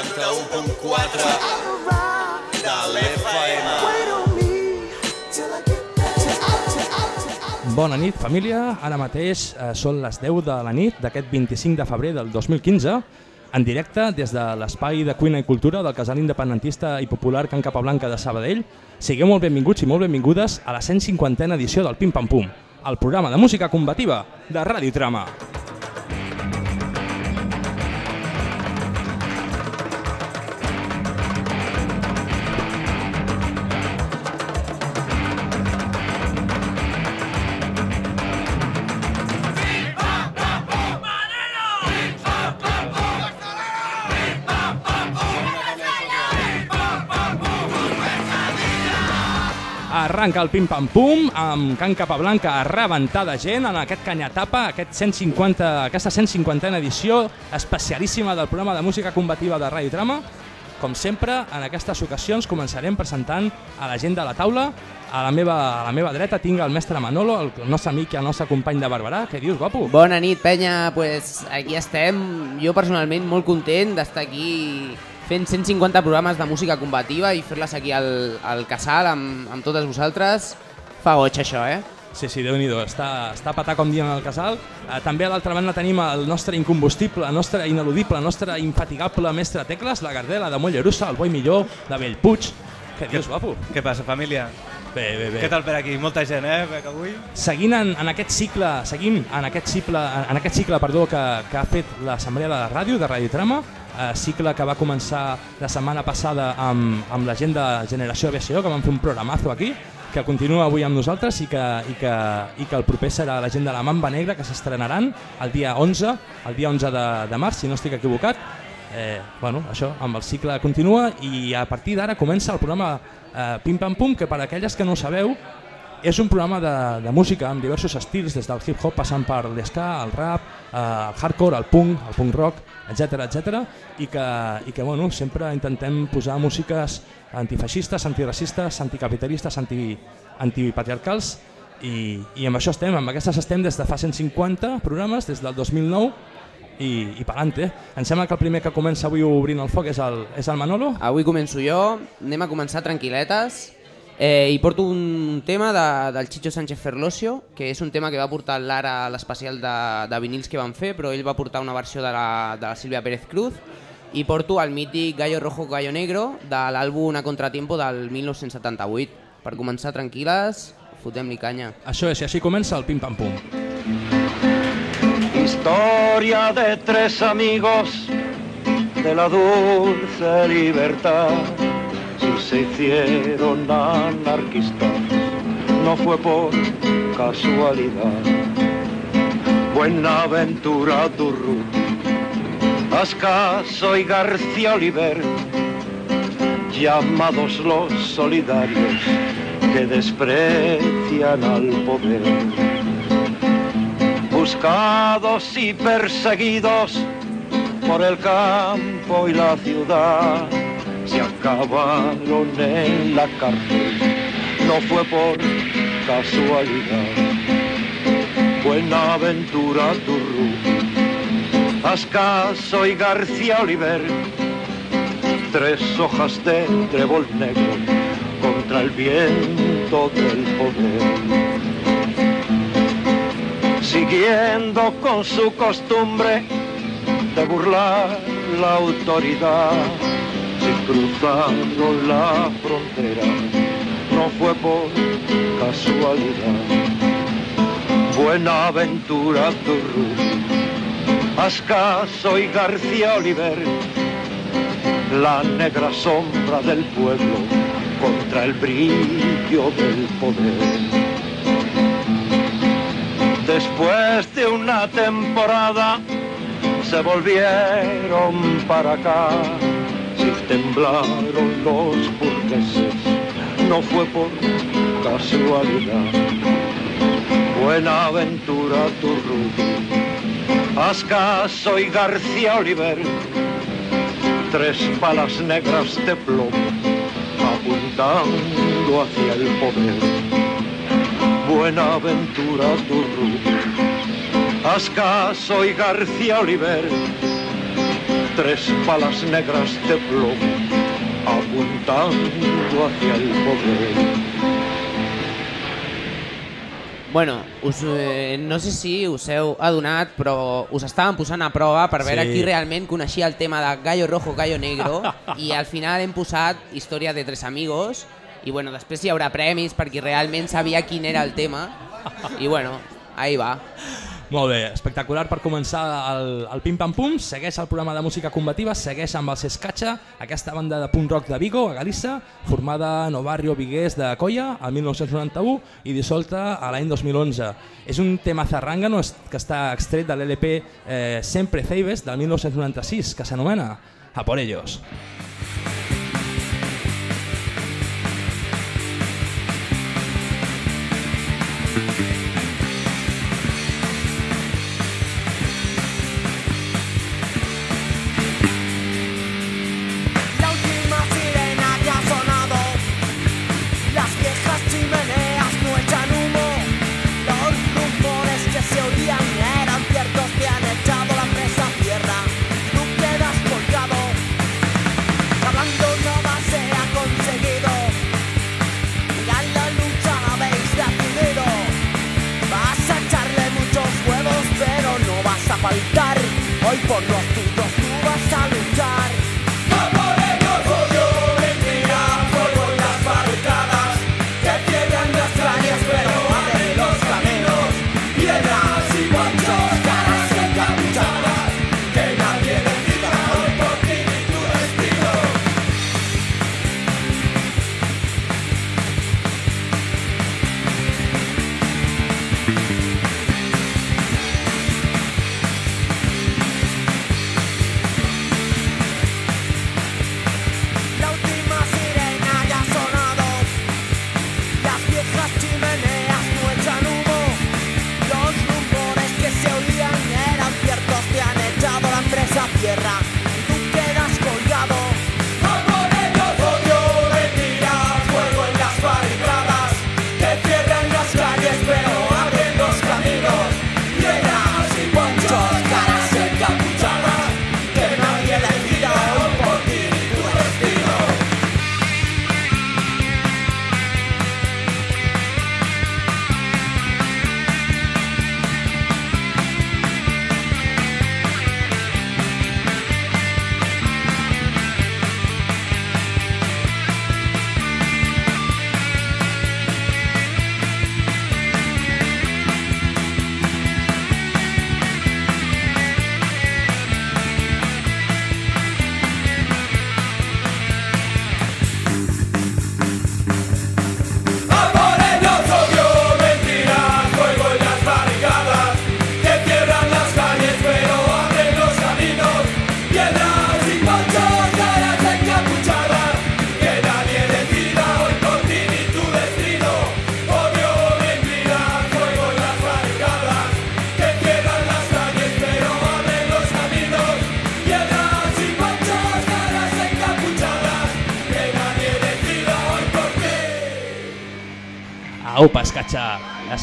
91.4 de l'FM. Bona nit, família. Ara mateix eh, són les 10 de la nit d'aquest 25 de febrer del 2015, en directe des de l'espai de cuina i cultura del casal independentista i popular Can Capablanca de Sabadell. Sigueu molt benvinguts i molt benvingudes a la 150a edició del Pim Pam Pum, el programa de música combativa de Ràdio Trama. Arranca el pim-pam-pum amb Can Capablanca a rebentar de gent en aquest canyatapa, aquest 150, aquesta 150a edició especialíssima del programa de música combativa de Ràdio Trama. Com sempre, en aquestes ocasions començarem presentant a la gent de la taula. A la meva, a la meva dreta tinc el mestre Manolo, el nostre amic i el nostre company de Barberà. Què dius, guapo? Bona nit, penya. Pues aquí estem. Jo personalment molt content d'estar aquí fent 150 programes de música combativa i fer-les aquí al, al casal amb, amb totes vosaltres. Fa goig això, eh? Sí, sí, déu nhi està, està patar com dient al casal. Eh, també a l'altra banda tenim el nostre incombustible, el nostre ineludible, el nostre infatigable mestre Tecles, la Gardela de Mollerussa, el boi millor de Bellpuig. Què dius, guapo? Què passa, família? Bé, bé, bé. Què tal per aquí? Molta gent, eh, per avui? Seguint en, en aquest cicle, seguim en aquest cicle, en aquest cicle perdó, que, que ha fet l'Assemblea de la Ràdio, de Radio Trama, eh, cicle que va començar la setmana passada amb, amb la gent de Generació BCO, que vam fer un programazo aquí, que continua avui amb nosaltres i que, i que, i que el proper serà la gent de la Mamba Negra, que s'estrenaran el dia 11, el dia 11 de, de març, si no estic equivocat. Eh, bueno, això, amb el cicle continua i a partir d'ara comença el programa eh, Pim Pam Pum, que per aquelles que no sabeu, és un programa de, de música amb diversos estils, des del hip-hop passant per l'esca, el rap, eh, el hardcore, el punk, el punk rock, etc etc i que, i que bueno, sempre intentem posar músiques antifeixistes, antiracistes, anticapitalistes, anti, antipatriarcals i, i amb això estem, amb aquestes estem des de fa 150 programes, des del 2009 i, i pelante. Em sembla que el primer que comença avui obrint el foc és el, és el Manolo. Avui començo jo, anem a començar tranquil·letes eh, i porto un tema de, del Chicho Sánchez Ferlosio, que és un tema que va portar l'ara a l'especial de, de vinils que van fer, però ell va portar una versió de la, de la Sílvia Pérez Cruz i porto el mític Gallo Rojo Gallo Negro de l'àlbum A Contratiempo del 1978. Per començar tranquil·les, fotem-li canya. Això és, i així comença el Pim Pam Pum. Historia de tres amigos de la dulce libertad. Se hicieron anarquistas, no fue por casualidad. Buenaventura Durru, Ascaso y García Oliver, llamados los solidarios que desprecian al poder. Buscados y perseguidos por el campo y la ciudad, se acabaron en la cárcel, no fue por casualidad. Buenaventura Turru, Ascaso y García Oliver, tres hojas de trébol negro contra el viento del poder. Siguiendo con su costumbre de burlar la autoridad, si cruzaron la frontera, no fue por casualidad. Buenaventura Turru, Ascaso y García Oliver, la negra sombra del pueblo contra el brillo del poder. Después de una temporada se volvieron para acá, temblaron los burgueses, no fue por casualidad. Buenaventura Turru, Ascaso y García Oliver, tres balas negras de plomo apuntando hacia el poder. Buenaventura Turru, Ascaso y García Oliver, tres balas negras de plomo apuntando hacia el poder. Bueno, us, eh, no sé si us heu adonat, però us estàvem posant a prova per veure Sí. qui realment coneixia el tema de Gallo Rojo, Gallo Negro i al final hem posat Història de tres amigos i bueno, després hi haurà premis per qui realment sabia quin era el tema i bueno, ahí va. Molt bé, espectacular per començar el, el Pim Pam Pum. Segueix el programa de música combativa, segueix amb el Sescatxa, aquesta banda de punk rock de Vigo, a Galissa, formada no barrio vigués de Colla el 1991 i dissolta a l'any 2011. És un tema zarrangano que està extret de l'LP eh, Sempre Ceibes del 1996, que s'anomena A por ellos. La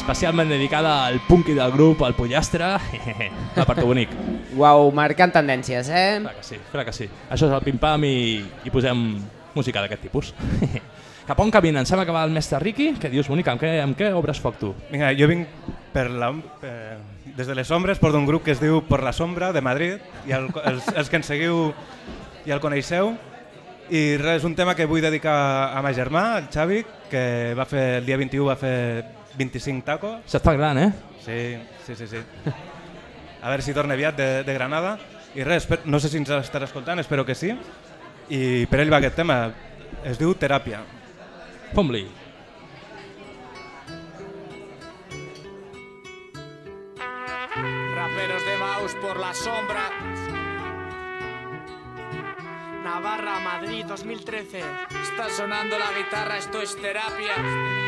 especialment dedicada al punky del grup, al pollastre, va per tu bonic. Uau, marcant tendències, eh? Clar que sí, clar que sí. Això és el pim-pam i, i posem música d'aquest tipus. Cap on caminen? Que va el mestre Ricky. Què dius, bonica? Amb què, amb què obres foc tu? Vinga, jo vinc per la, per, des de les ombres, porto un grup que es diu Por la Sombra, de Madrid, i el, els, els que ens seguiu i el coneixeu. I res, és un tema que vull dedicar a ma germà, el Xavi, que va fer el dia 21 va fer 25 tacos. S'ha estat gran, eh? Sí, sí, sí, sí. A veure si torna aviat de, de Granada. I res, no sé si ens estarà escoltant, espero que sí. I per ell va aquest tema. Es diu Teràpia. Fom-li. Raperos de Maus por la sombra. Navarra, Madrid 2013. Está sonando la guitarra, esto es terapia.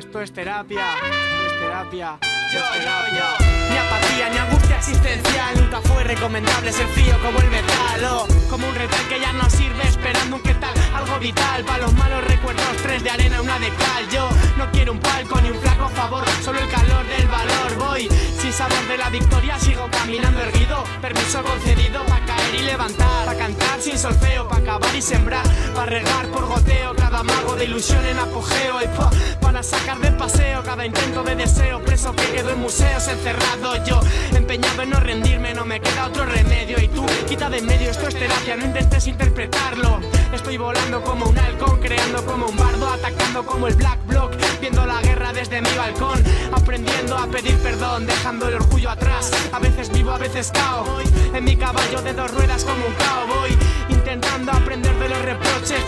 Esto es terapia, esto es terapia. Ni apatía ni angustia existencial. Nunca fue recomendable ser frío como el metal o como un retal que ya no sirve esperando un qué tal, algo vital para los malos recuerdos, tres de arena, una de cal. Yo no quiero un palco ni un flaco favor, solo el calor del valor. Voy sin sabor de la victoria, sigo caminando erguido, permiso concedido para caer y levantar, para cantar sin solfeo, para acabar y sembrar, para regar por goteo cada mago de ilusión en apogeo. Y pa- para sacar de paseo cada intento de deseo, preso que quedo en museos encerrado yo, empeñado en no rendirme, no me queda otro remedio. Y tú quita de en medio, esto es terapia, no intentes interpretarlo, estoy volando como un halcón, creando como un bardo, atacando como el black block, viendo la guerra desde mi balcón, aprendiendo a pedir perdón, dejando el orgullo atrás, a veces vivo, a veces cao, en mi caballo de dos ruedas como un cowboy, intentando aprender de los reproches,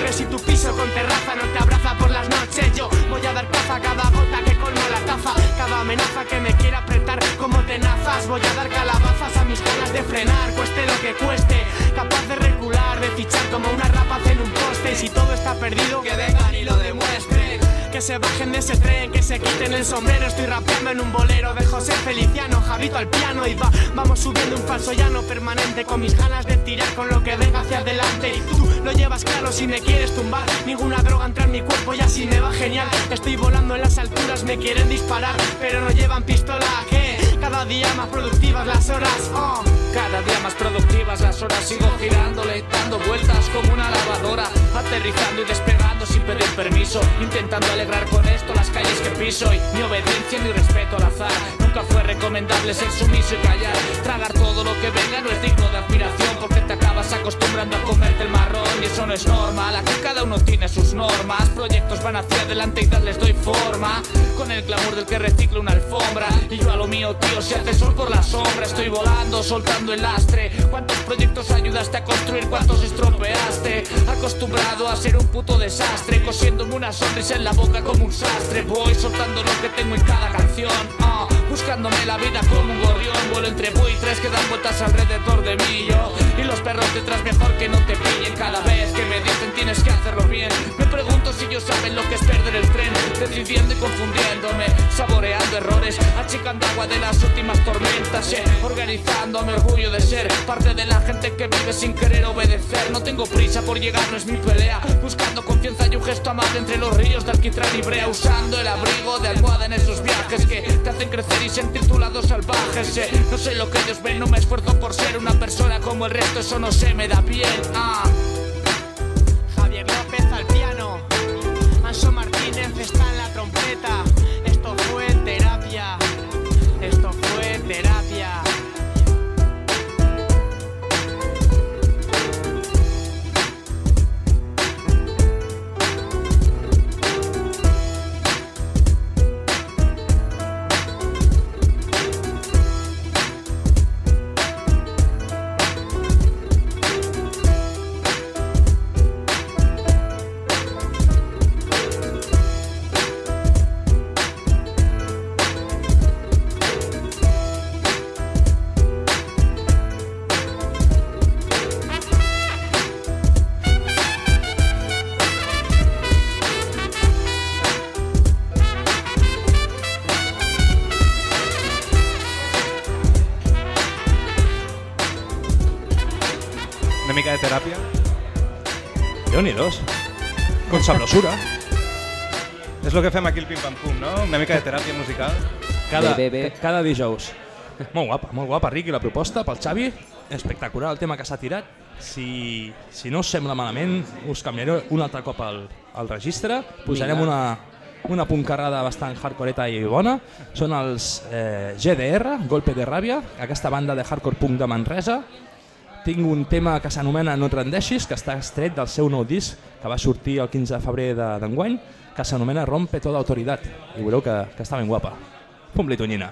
recurres si tu piso con terraza no te abraza por las noches, yo voy a dar caza a cada gota que colma la taza, cada amenaza que me quiera apretar como tenazas, voy a dar calabazas a mis ganas de frenar, cueste lo que cueste, capaz de recular, de fichar como una rapaz en un poste, si todo está perdido que vengan y lo demuestren. Que se bajen de ese tren, que se quiten el sombrero. Estoy rapeando en un bolero de José Feliciano, Javito al piano y va, vamos subiendo un falso llano permanente con mis ganas de tirar con lo que venga hacia adelante. Y tú lo llevas claro si me quieres tumbar. Ninguna droga entra en mi cuerpo y así me va genial. Estoy volando en las alturas, me quieren disparar, pero no llevan pistola. Que cada día más productivas las horas. Oh. Cada día más productivas las horas sigo girándole, dando vueltas como una lavadora, aterrizando y despegando sin pedir permiso, intentando alegrar con esto las calles que piso y mi obediencia ni respeto al azar. Nunca fue recomendable ser sumiso y callar, tragar todo lo que venga no es digno de admiración porque te acabas acostumbrando a comerte el marrón y eso no es normal. Aquí cada uno tiene sus normas, proyectos van hacia adelante y darles doy forma, con el glamour del que recicla una alfombra y yo a lo mío tío si hace sol por la sombra estoy volando soltando el lastre. ¿Cuántos proyectos ayudaste a construir? ¿Cuántos estropeaste? Acostumbrado a ser un puto desastre, cosiéndome una sonrisa en la boca como un sastre. Voy soltando lo que tengo en cada canción, ah, buscándome la vida como un gorrión. Vuelo entre buitres que dan vueltas alrededor de mí. Yo y los perros detrás mejor que no te pillen cada vez que me dicen tienes que hacerlo bien. Me pregunto si ellos saben lo que es perder el tren, decidiendo y confundiéndome, saboreando errores, achicando agua de las últimas tormentas, eh, organizando mi orgullo de ser parte de la gente que vive sin querer obedecer. No tengo prisa por llegar, no es mi pelea, buscando confianza y un gesto amable entre los ríos de alquitrán y brea, usando el abrigo de almohada en esos viajes que te hacen crecer y sentir tu lado salvaje. eh. No sé lo que ellos ven, no me esfuerzo por ser una persona como el resto, eso no se me da bien. Ah. Javier López al piano, Anso Martínez está en la trompeta. Déu nhi dos. Con sabrosura. És el que fem aquí al Pim Pam Pum, no? Una mica de teràpia musical. Cada, Bé, bé, bé. cada dijous. Molt guapa, molt guapa, Riqui, la proposta pel Xavi. Espectacular el tema que s'ha tirat. Si, si no us sembla malament, us canviaré un altre cop el, el registre. Posarem Vinga. una, una puncarrada bastant hardcoreta i bona. Són els eh, GDR, Golpe de Ràbia, aquesta banda de hardcore punk de Manresa. Tinc un tema que s'anomena No et rendeixis, que està extret del seu nou disc, que va sortir el 15 de febrer de- d'enguany, que s'anomena Rompe toda autoridad. I veureu que, que està ben guapa. Pum-li tonyina.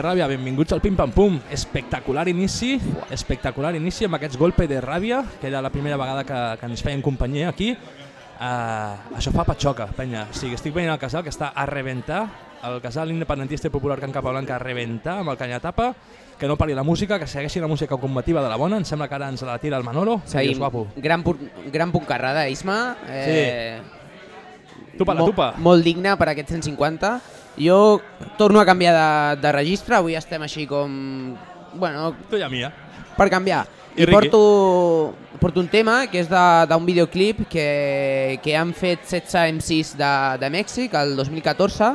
De ràbia, benvinguts al Pim Pam Pum. Espectacular inici, espectacular inici amb aquests Golpe de ràbia, que era la primera vegada que, que ens feien companyia aquí. Uh, això fa patxoca, penya. O sigui, estic venint al casal que està a rebentar, el casal independentista i popular Can Capablanca a rebentar amb el canyatapa, que no pari la música, que segueixi la música combativa de la bona, em sembla que ara ens la tira el Manolo. Seguim. Seguim. guapo. Gran, gran punt carrada, Isma. Eh, Tupa la tupa. Molt digne per aquest 150. Jo torno a canviar de, de registre, avui estem així com... Bueno, Tu i a mi, eh? per canviar. I I, porto, porto un tema que és d'un videoclip que, que han fet 16 MCs de, de Mèxic el 2014,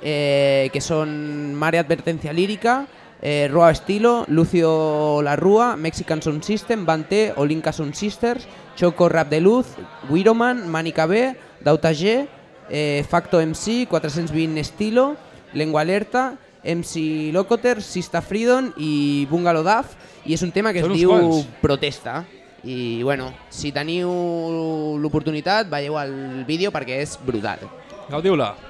eh, que són Mare Advertencia Lírica, eh, Roa Estilo, Lucio La Rúa, Mexican Sound System, Banté, Olinka Sound Sisters, Choco Rap de Luz, Wiroman, Manica B, Dauta G, eh, Facto MC, 420 Estilo, Lengua Alerta, MC Locoter, Sista Freedom i Bungalow Daf i és un tema que Són es diu quants. Protesta i bueno, si teniu l'oportunitat veieu el vídeo perquè és brutal. Gaudiu-la.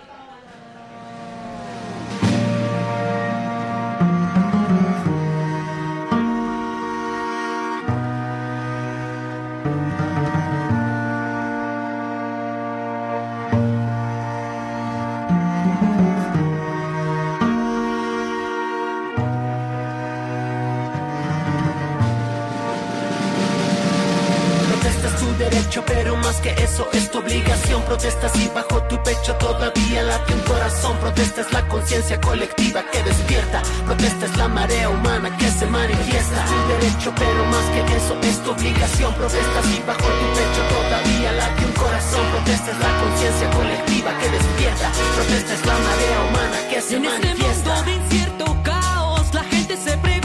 Es tu obligación. Protesta si bajo tu pecho todavía late un corazón. Protesta es la conciencia colectiva que despierta. Protesta es la marea humana que se manifiesta. Es tu derecho, pero más que eso es tu obligación. Protesta si bajo tu pecho todavía late un corazón. Protesta es la conciencia colectiva que despierta. Protesta es la marea humana que se En este manifiesta. mundo de incierto caos, la gente se pregunta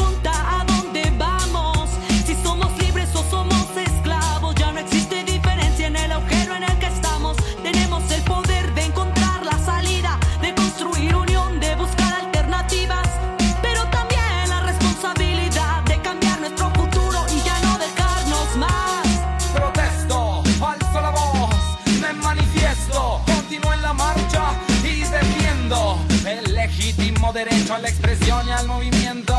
derecho a la expresión y al movimiento.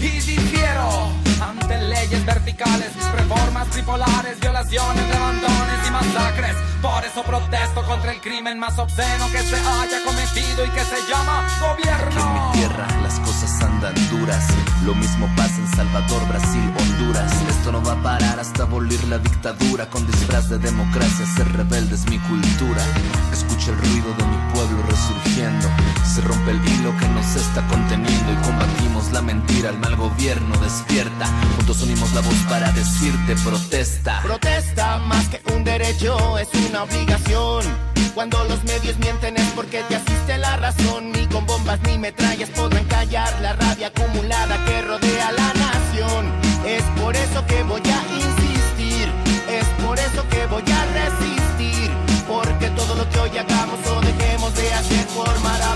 Y difiero ante leyes verticales, reformas tripolares, violaciones, abandones y masacres. Por eso protesto contra el crimen más obsceno que se haya cometido y que se llama Que en mi gobierno. tierra las cosas andan duras. Lo mismo pasa en Salvador, Brasil, Honduras. Esto no va a parar hasta abolir la dictadura. Con disfraz de democracia, ser rebelde es mi cultura. Escucha el ruido de mi pueblo resurgiendo. Se rompe el hilo que nos está conteniendo y combatimos la mentira. El mal gobierno despierta. Juntos unimos la voz para decirte protesta. Protesta más que un derecho, es una obligación. Cuando los medios mienten es porque te asiste la razón. Ni con bombas ni metrallas podrán callar la rabia acumulada que rodea la nación. Es por eso que voy a insistir, es por eso que voy a resistir. Porque todo lo que hoy hagamos o dejemos de hacer formará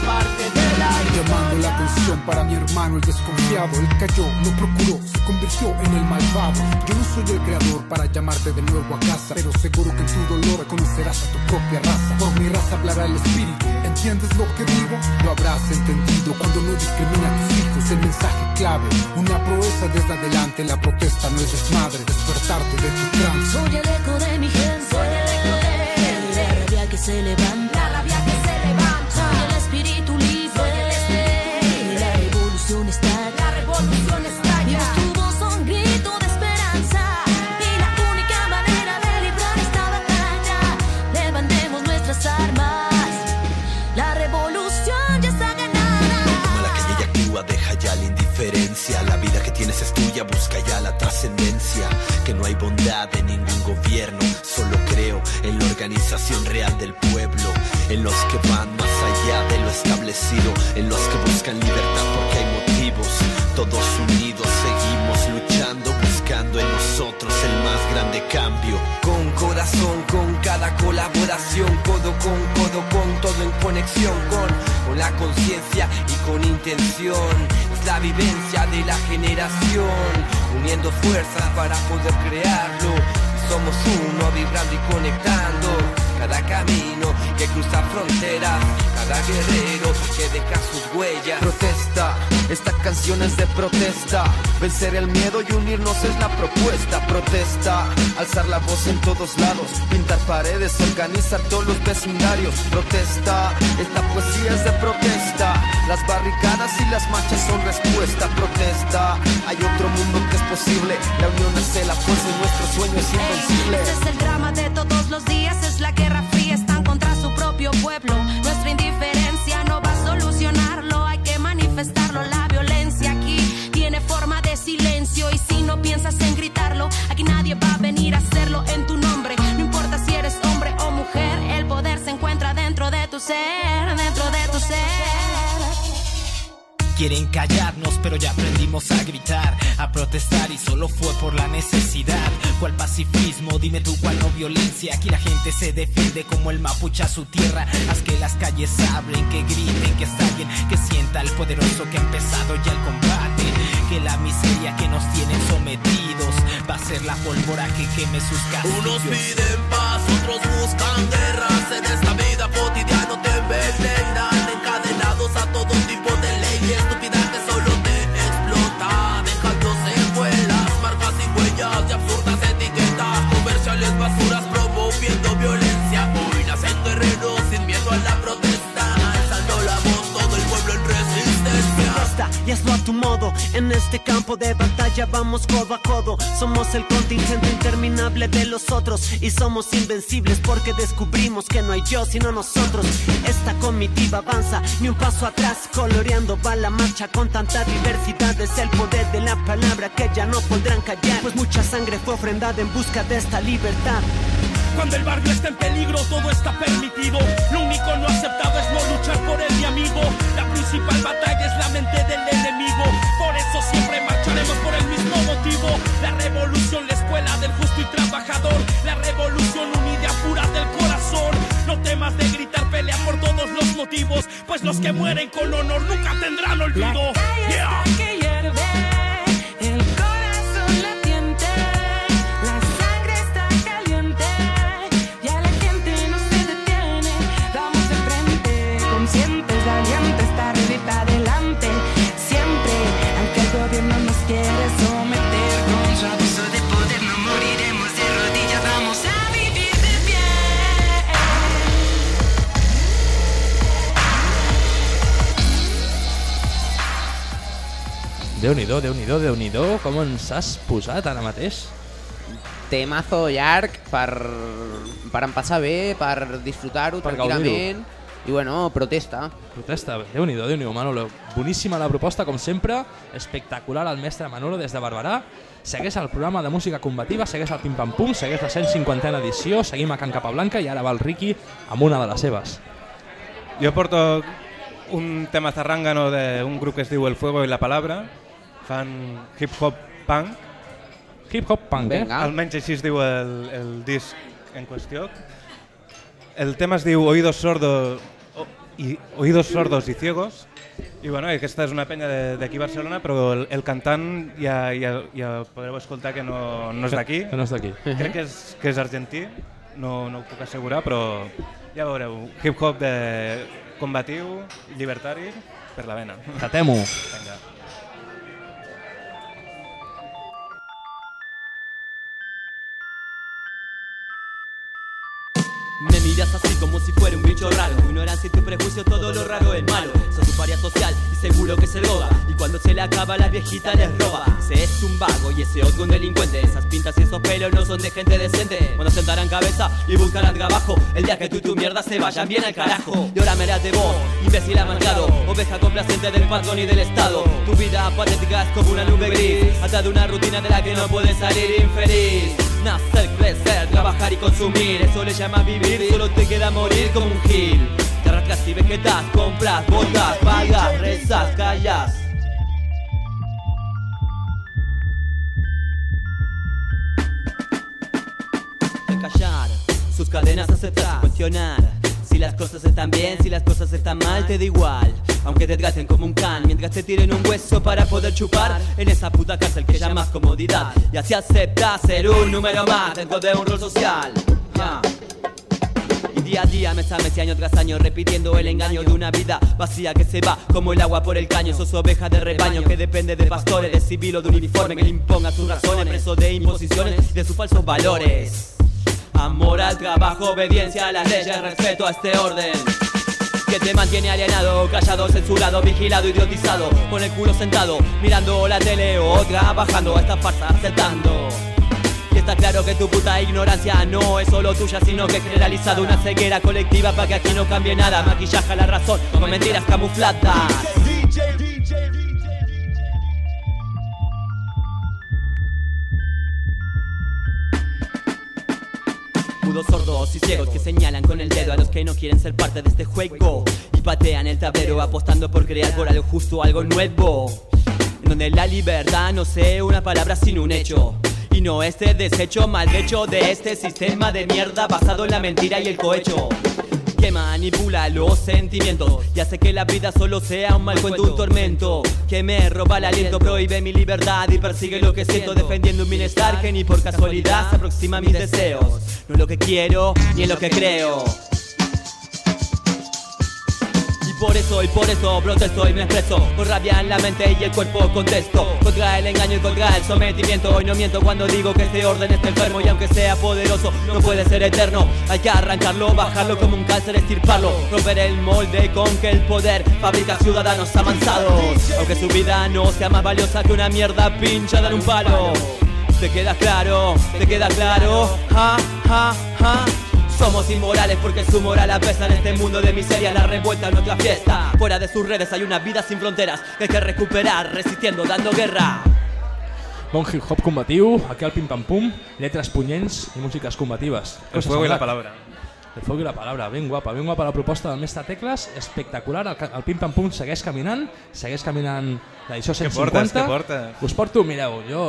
para mi hermano el desconfiado Él cayó, lo procuró, se convirtió en el malvado Yo no soy el creador para llamarte de nuevo a casa Pero seguro que en tu dolor conocerás a tu propia raza Por mi raza hablará el espíritu ¿Entiendes lo que digo? Lo habrás entendido cuando no discrimina a tus hijos El mensaje clave, una proeza desde adelante La protesta no es desmadre, despertarte de tu trance Soy el eco de mi gente. Soy el eco de mi que se levanta. Busca ya la trascendencia. Que no hay bondad en ningún gobierno, solo creo en la organización real del pueblo. En los que van más allá de lo establecido, en los que buscan libertad porque hay motivos. Todos unidos seguimos luchando, buscando en nosotros el más grande cambio. Con corazón, con cada colaboración, codo con codo, con todo en conexión, con, con la conciencia y con intención. Es la vivencia de la generación, uniendo fuerzas para poder crearlo. Somos uno, vibrando y conectando. Cada camino que cruza fronteras, cada guerrero que deja sus huellas. Protesta, esta canción es de protesta. Vencer el miedo y unirnos es la propuesta. Protesta, alzar la voz en todos lados, pintar paredes, organizar todos los vecindarios. Protesta, esta poesía es de protesta. Las barricadas y las marchas son respuesta. Protesta, hay otro mundo que es posible. La unión es la fuerza y nuestro sueño es invencible. Ese es el drama de todos los días, es la guerra fría, están contra su propio pueblo. Nuestra indiferencia no va a solucionarlo, hay que manifestarlo. La violencia aquí tiene forma de silencio y si no piensas en gritarlo, aquí nadie va a venir a hacerlo en tu nombre. No importa si eres hombre o mujer, el poder se encuentra dentro de tu ser, Quieren callarnos, pero ya aprendimos a gritar, a protestar y solo fue por la necesidad. ¿Cuál pacifismo? Dime tú cuál no violencia. Aquí la gente se defiende como el mapuche a su tierra. Haz que las calles abren, que griten, que estallen, que sienta el poderoso que ha empezado ya el combate. Que la miseria que nos tienen sometidos va a ser la pólvora que queme sus castillos. Unos piden paz, otros buscan guerras. En esta vida y hazlo a tu modo. En este campo de batalla vamos codo a codo. Somos el contingente interminable de los otros y somos invencibles porque descubrimos que no hay yo sino nosotros. Esta comitiva avanza, ni un paso atrás, coloreando va la marcha con tanta diversidad. Es el poder de la palabra que ya no podrán callar, pues mucha sangre fue ofrendada en busca de esta libertad. Cuando el barrio está en peligro, todo está permitido. Que mueren con honor nunca tendrán olvido. Yeah. Déu-n'hi-do, Déu-n'hi-do, Déu-n'hi-do, com ens has posat ara mateix? Temazo llarg per, per empassar bé, per disfrutar-ho tranquil·lament. I bueno, protesta. Protesta, Déu-n'hi-do, Déu-n'hi-do, Manolo. Boníssima la proposta, com sempre. Espectacular el mestre Manolo des de Barberà. Segueix el programa de música combativa, segueix el Pim Pam Pum, segueix la 150a edició, seguim a Can Capablanca i ara va el Ricky amb una de les seves. Jo porto un tema zarrangano d'un grup que es diu El Fuego y la Palabra. Fan hip-hop punk. Hip-hop punk, eh? Almenys així es diu el, el disc en qüestió. El tema es diu Oídos sordos, o, i, Oídos sordos y ciegos. I bueno, i aquesta és una penya de- d'aquí a Barcelona, però el, el cantant ja, ja, ja podreu escoltar que no, no és d'aquí. Que no és d'aquí. Crec que és, que és argentí, no, no ho puc assegurar, però ja veureu. Hip-hop de combatiu, llibertari, per la vena. Catem-ho. Vinga. Me así como si fuera un bicho raro. Tu ignorancia y tu prejuicio, todo lo raro es malo. Sos un paria social y seguro que se droga. Y cuando se le acaba la viejita les roba. Ese es un vago y ese otro un delincuente. Esas pintas y esos pelos no son de gente decente. Cuando sentarán cabeza y buscarán trabajo El día que tú y tu mierda se vayan bien al carajo. Y ahora mirad de vos, imbécil amargado Oveja complacente del patrón y del estado. Tu vida patética es como una nube gris Atada a una rutina de la que no puedes salir infeliz Nacer, crecer, trabajar y consumir. Eso le llama vivir, solo te queda morir como un gil. Te arrancas y vegetas, compras, botas, pagas, rezas, callas. Callar, sus cadenas aceptar, cuestionar las cosas están bien, si las cosas están mal, te da igual. Aunque te traten como un can, mientras te tiren un hueso para poder chupar En esa puta cárcel que llamas comodidad. Y así aceptas ser un número más dentro de un rol social. Y día a día, mes a mes y año tras año Repitiendo el engaño de una vida vacía que se va Como el agua por el caño. Sos oveja de rebaño que depende de pastores De civil o de un uniforme que le imponga sus razones Preso de imposiciones y de sus falsos valores Amor al trabajo, obediencia a las leyes Respeto a este orden que te mantiene alienado, callado, censurado, vigilado, idiotizado, con el culo sentado, mirando la tele o trabajando esta farsa aceptando. Y está claro que tu puta ignorancia no es solo tuya, sino que es generalizada una ceguera colectiva para que aquí no cambie nada. Maquillaje a la razón con mentiras camufladas. Mudos sordos y ciegos que señalan con el dedo a los que no quieren ser parte de este juego y patean el tablero apostando por crear por algo justo algo nuevo. Donde la libertad no sea una palabra sin un hecho. Y no este desecho malhecho de este sistema de mierda basado en la mentira y el cohecho. Que manipula los sentimientos y hace que la vida solo sea un mal cuento, un tormento. Que me roba el aliento, prohíbe mi libertad y persigue lo que siento, defendiendo un bienestar que ni por casualidad se aproxima a mis deseos. No es lo que quiero ni en lo que creo. Por eso, y por eso protesto y me expreso. Con rabia en la mente y el cuerpo contesto. Contra el engaño y contra el sometimiento. Hoy no miento cuando digo que este orden está enfermo Y aunque sea poderoso, no puede ser eterno. Hay que arrancarlo, bajarlo como un cáncer, estirparlo. Romper el molde con que el poder fabrica ciudadanos avanzados. Aunque su vida no sea más valiosa que una mierda pinchada en un palo. ¿Te queda claro? ¿Te queda claro? Ja, ja, ja somos inmorales porque su moral apesa en este mundo de miseria La revuelta en nuestra fiesta. Fuera de sus redes hay una vida sin fronteras Que hay que recuperar resistiendo, dando guerra. Bon hip-hop combatiu, aquí al Pim Pam Pum, lletres punyents i músiques combatives. Què El fuego y la palabra. El fuego i la palabra, ben guapa, ben guapa la proposta del mestre Tecles, espectacular, el, el Pim Pam Pum segueix caminant, segueix caminant l'edició Què 150. portes, què portes? Us porto, mireu, jo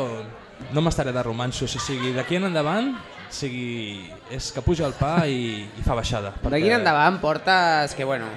no m'estaré de romanços, o sigui, d'aquí en endavant, o sigui, és que puja el pa i, i fa baixada. D'aquí en endavant portes que, bueno,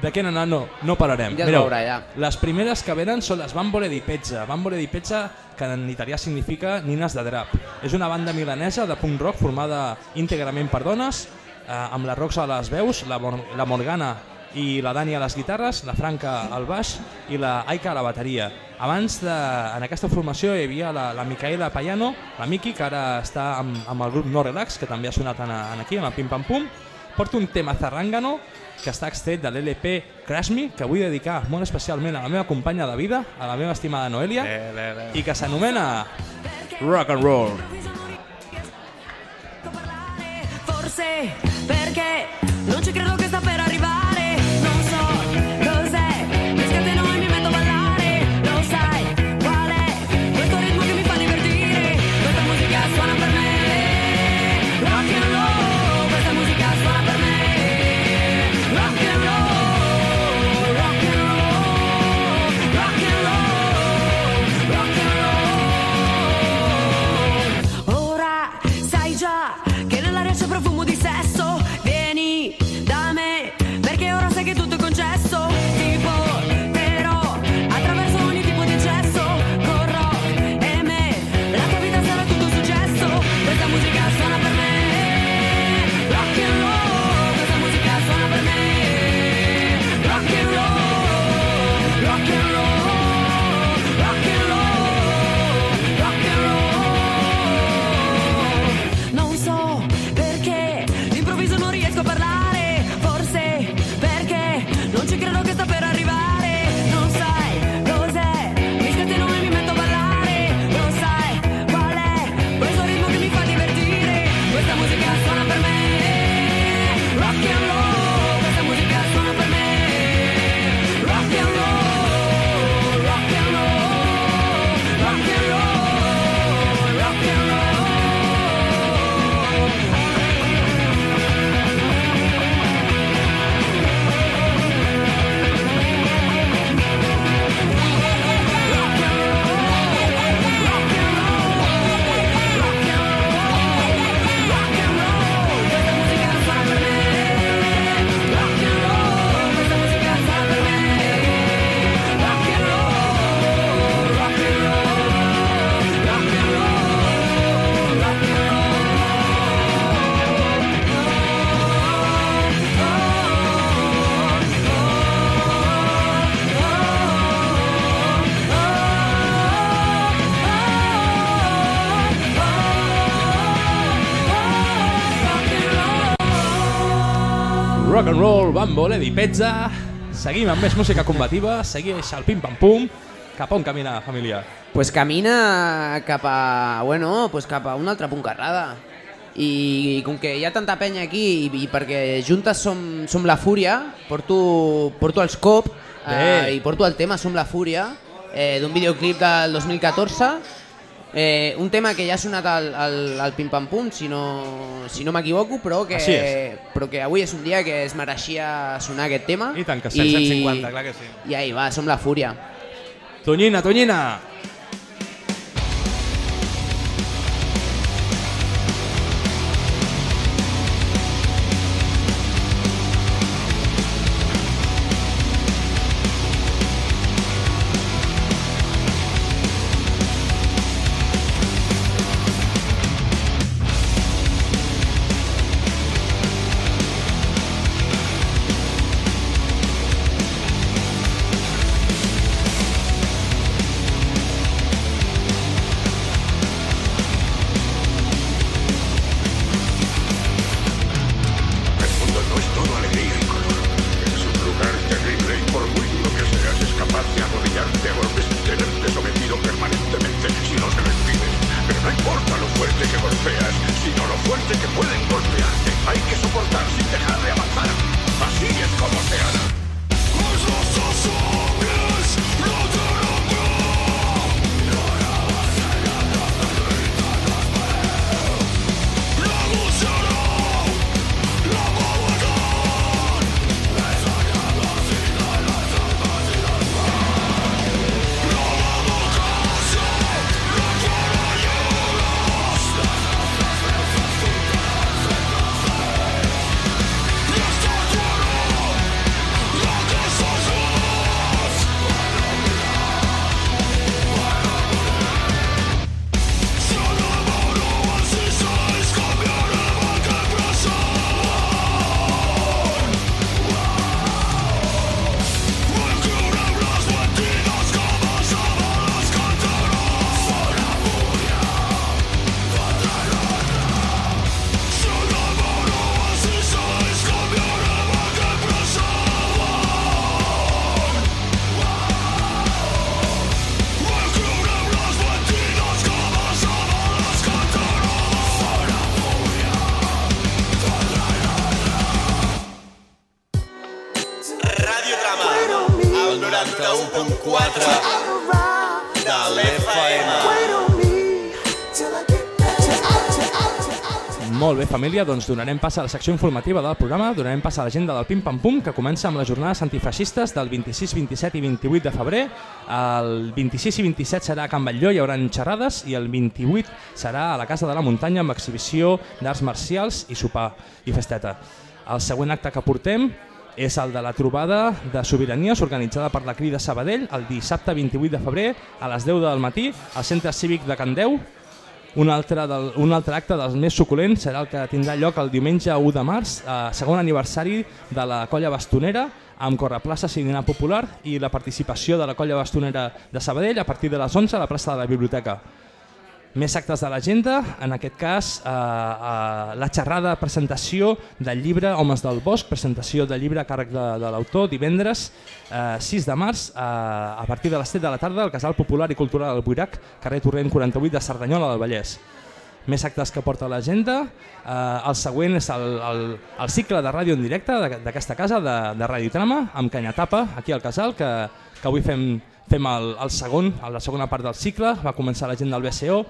D'aquí en endavant no, no pararem. Ja Mireu, veurà, ja. les primeres que venen són les Bambole di Pezza. Bambole di Pezza, que en italià significa nines de drap. És una banda milanesa de punk rock formada íntegrament per dones, eh, amb la Rox a les veus, la, Mor la Morgana i la Dani a les guitarres, la Franca al baix i la Aika a la bateria. Abans de, en aquesta formació hi havia la, la Micaela Payano, la Miki, que ara està amb, amb el grup No Relax, que també ha sonat en, en aquí, en el Pim Pam Pum, porto un tema zarrangano que està extret de l'LP Crash Me, que vull dedicar molt especialment a la meva companya de vida, a la meva estimada Noelia, Bé, bé, bé. i que s'anomena Rock and Roll. Forse perché non ci credo che sta per arrivare. Bambo, Lady Pezza. Seguim amb més música combativa, segueix el pim-pam-pum. Cap on camina, família? Pues camina cap a, bueno, pues cap a una altra puncarrada. I, com que hi ha tanta penya aquí i, i perquè juntes som, som la fúria, porto, porto els cop eh, i porto el tema Som la fúria eh, d'un videoclip del 2014 eh, un tema que ja ha sonat al, al, al Pim Pam Pum si no, si no m'equivoco però, que, però que avui és un dia que es mereixia sonar aquest tema I tant que sí. 750, clar que sí. i ahí va, Som la fúria Tonyina, Tonyina! 91.4 de l'FM. Molt bé, família, doncs donarem pas a la secció informativa del programa, donarem pas a l'agenda del Pim Pam Pum, que comença amb les jornades antifeixistes del 26, 27 i 28 de febrer. El 26 i 27 serà a Can Batlló, hi haurà xerrades, i el 28 serà a la Casa de la Muntanya amb exhibició d'arts marcials i sopar i festeta. El següent acte que portem és el de la trobada de sobiranies organitzada per la Crida Sabadell el dissabte 28 de febrer a les 10 del matí al Centre Cívic de Can Deu. Un altre, del, un altre acte dels més suculents serà el que tindrà lloc el diumenge 1 de març, eh, segon aniversari de la colla bastonera, amb correplaça Cinema Popular i la participació de la colla bastonera de Sabadell a partir de les 11 a la plaça de la Biblioteca. Més actes de l'agenda, en aquest cas eh, eh, la xerrada presentació del llibre Homes del Bosc, presentació del llibre a càrrec de, de l'autor divendres eh, 6 de març eh, a partir de les 7 de la tarda al Casal Popular i Cultural del Buirac, carrer Torrent 48 de Cerdanyola del Vallès. Més actes que porta l'agenda, eh, el següent és el, el, el cicle de ràdio en directe d'aquesta casa de, de Ràdio Trama amb Canyatapa, aquí al Casal, que, que avui fem fem el, el segon, la segona part del cicle, va començar la gent del BCO,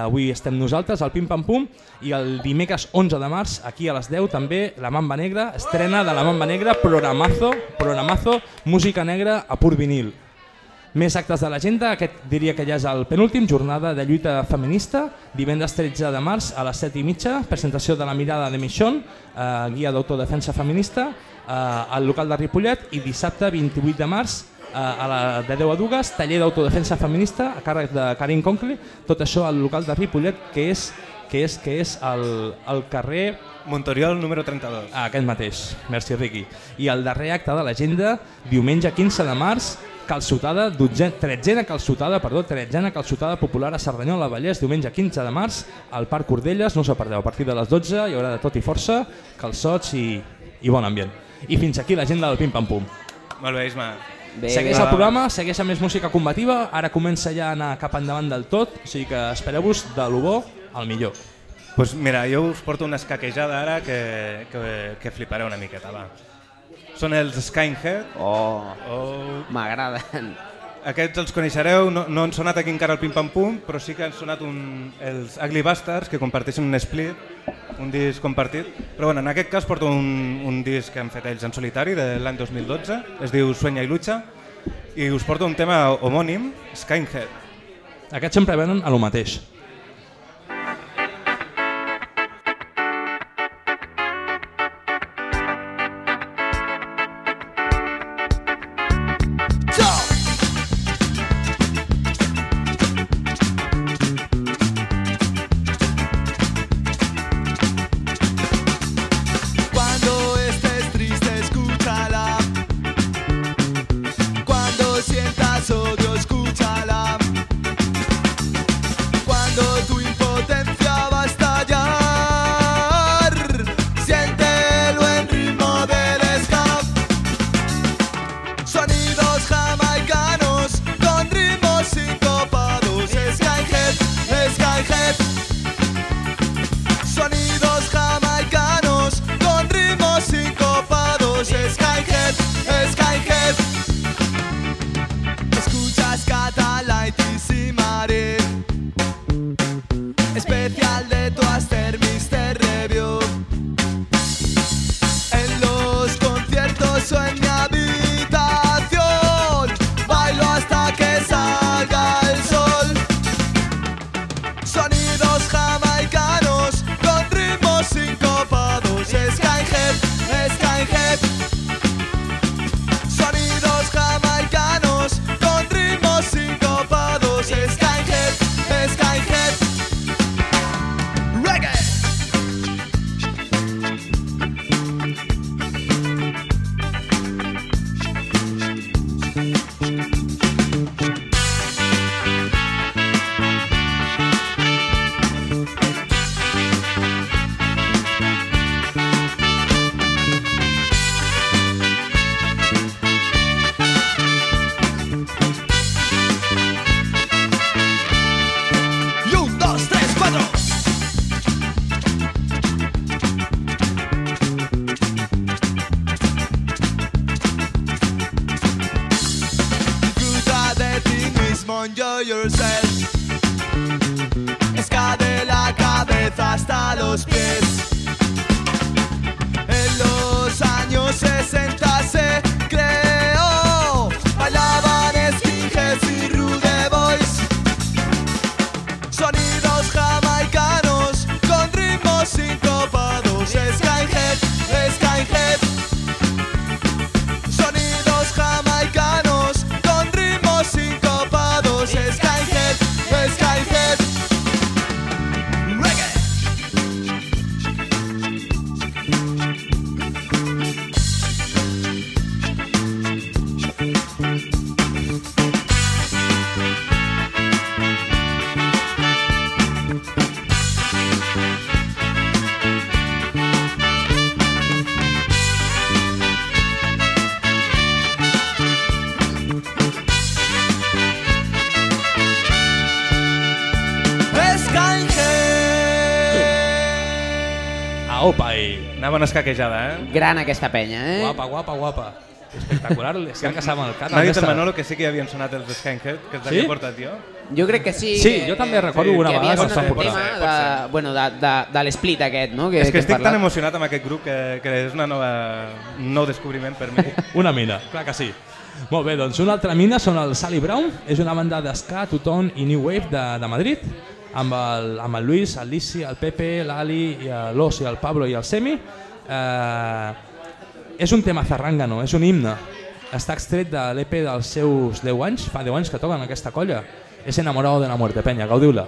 avui estem nosaltres, al Pim Pam Pum, i el dimecres 11 de març, aquí a les 10 també, la Mamba Negra, estrena de la Mamba Negra, programazo, programazo, música negra a pur vinil. Més actes de l'agenda, aquest diria que ja és el penúltim, jornada de lluita feminista, divendres 13 de març a les 7 i mitja, presentació de la mirada de Michon, eh, guia d'autodefensa feminista, eh, al local de Ripollet, i dissabte 28 de març, a la, de 10 a 2, taller d'autodefensa feminista a càrrec de Karin Conkle, tot això al local de Ripollet, que és, que és, que és el, el carrer Montoriol número 32. Ah, aquest mateix, merci Riqui. I el darrer acte de l'agenda, diumenge 15 de març, calçotada, tretzena calçotada, perdó, tretzena calçotada popular a Cerdanyola Vallès, diumenge 15 de març, al Parc Cordelles, no us ho perdeu, a partir de les 12 hi haurà de tot i força, calçots i, i bon ambient. I fins aquí l'agenda del Pim Pam Pum. Molt bé, Isma. Segueix el programa, segueix amb més música combativa, ara comença ja a anar cap endavant del tot, o sigui que espereu-vos de lo bo al millor. Pues mira, jo us porto una escaquejada ara que, que, que flipareu una miqueta, va. Són els Skyhead. Oh, oh. m'agraden. Aquests els coneixereu, no, no han sonat aquí encara el Pim Pam Pum, però sí que han sonat un, els Ugly Bastards, que comparteixen un split, un disc compartit. Però bueno, en aquest cas porto un, un disc que han fet ells en solitari de l'any 2012, es diu Sueña i Lucha, i us porto un tema homònim, Skyhead. Aquests sempre venen a lo mateix. Una escaquejada, eh? Gran aquesta penya, eh? Guapa, guapa, guapa. Espectacular, és que que s'ha marcat. M'ha dit el Manolo que sí que hi havien sonat els Skanhead, que els Sí? havia portat jo. Jo crec que sí. Sí, que, jo també recordo una que havia vegada que sonat s'ha el portat. tema de, bueno, de, de, de l'split aquest, no? Que, és que hem estic tan parlat. emocionat amb aquest grup que, que és una nova, un nou descobriment per mi. Una mina, clar que sí. Molt bé, doncs una altra mina són el Sally Brown, és una banda d'esca, Tuton i New Wave de, de Madrid, amb el, amb el Luis, el Lissi, el Pepe, l'Ali, l'Os i el Pablo i el Semi. Eh, és un tema zarrangano, és un himne. Està extret de l'EP dels seus 10 anys, fa 10 anys que toquen aquesta colla. És enamorado de la muerte, penya, gaudiu-la.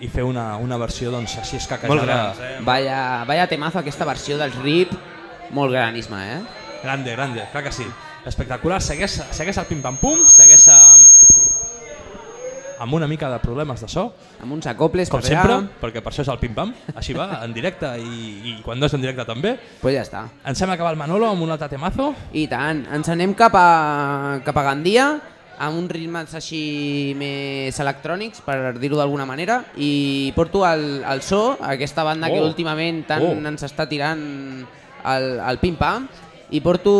I fer una, una versió doncs, així escaquejada. Vaya, vaya temazo aquesta versió del RIP, molt granisme, eh? Grande, grande, clar que sí. Espectacular, segueix, segueix el pim-pam-pum, segueix amb, amb una mica de problemes de so. Amb uns acoples Com per sempre, allà. perquè per això és el pim-pam, així va, en directe i, i quan no és en directe també. Pues ja està. Ens hem acabat el Manolo amb un altre temazo. I tant, ens anem cap a, cap a Gandia amb uns ritmes així més electrònics, per dir-ho d'alguna manera, i porto el, el so, aquesta banda que Oh. últimament tant Oh. ens està tirant el, el pim-pam, i porto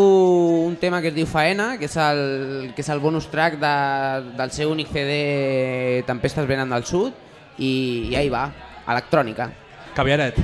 un tema que es diu Faena, que és el, que és el bonus track de, del seu únic CD Tempestes venen del sud, i, i ahí va, electrònica. Caviaret.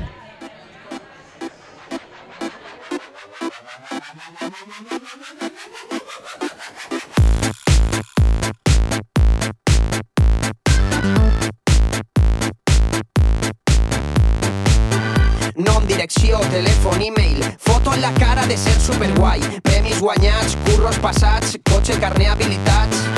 De ser superguai. Premis guanyats, curros passats Cotxe, carner, habilitats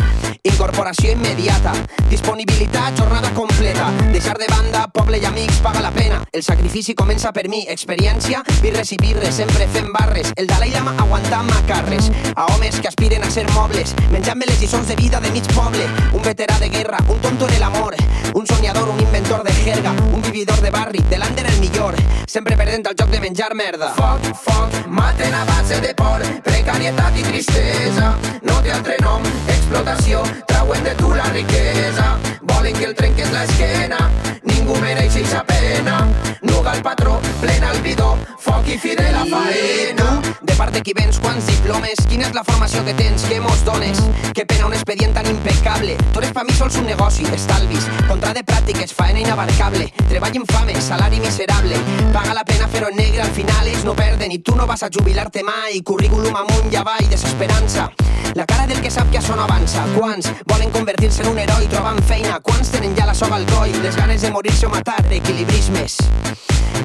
Incorporació immediata. Disponibilitat, jornada completa. Deixar de banda, poble i amics paga la pena. El sacrifici comença per mi. Experiència, birres i birres Sempre fent barres. El Dalai Lama aguantant macarres. A homes que aspiren a ser mobles. Menjant-me les lliçons de vida de mig poble. Un veterà de guerra, un tonto en el amor. Un soñador, un inventor de jerga. Un vividor de barri, de l'Ander el millor. Sempre perdent el joc de menjar merda. Foc, foc, maten a base de por. Precarietat i tristesa. No té altre nom, explotació Trauen de tu la riquesa Volen que el trenques l'esquena. Ningú mereix eixa pena. Nuga el patró, plena el bidó Foc i fi de la faena. De part de qui vens, quants diplomes Quina és la formació que tens, què mos dones? Que pena un expedient tan impecable. Tu eres pa mi sols un negoci, estalvis. Contra de pràctiques, faena inabarcable. Treball infame, salari miserable. Paga la pena fer-ho negre, al final ells no perden. I tu no vas a jubilar-te mai. Currículum amunt i avall, desesperança. La cara del que sap que això no avança. Quants volen convertir-se en un heroi trobant feina. Quants tenen ja la soga al coll? Les ganes de morir-se o matar, equilibrismes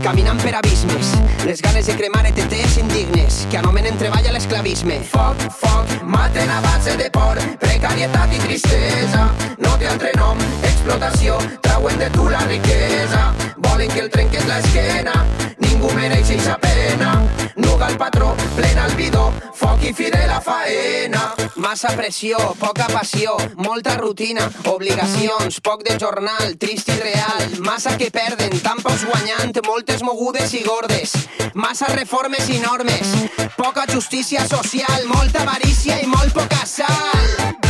Caminant per abismes. Les ganes de cremar ETTs indignes Que anomenen treball a l'esclavisme. Foc, foc, maten a base de por Precarietat i tristesa. No té altre nom, explotació Trauen de tu la riquesa. Volen que el trenques l'esquena Ningú mereix eixa pena. Nuga el patró, plena el bidó Foc i fi de la faena. Massa pressió, poca passió Molta rutina, obligacions Poc de jornal, trist i real. Massa que perden, tan pocs guanyant Moltes mogudes i gordes. Massa reformes i normes Poca justícia social Molta avarícia i molt poca sal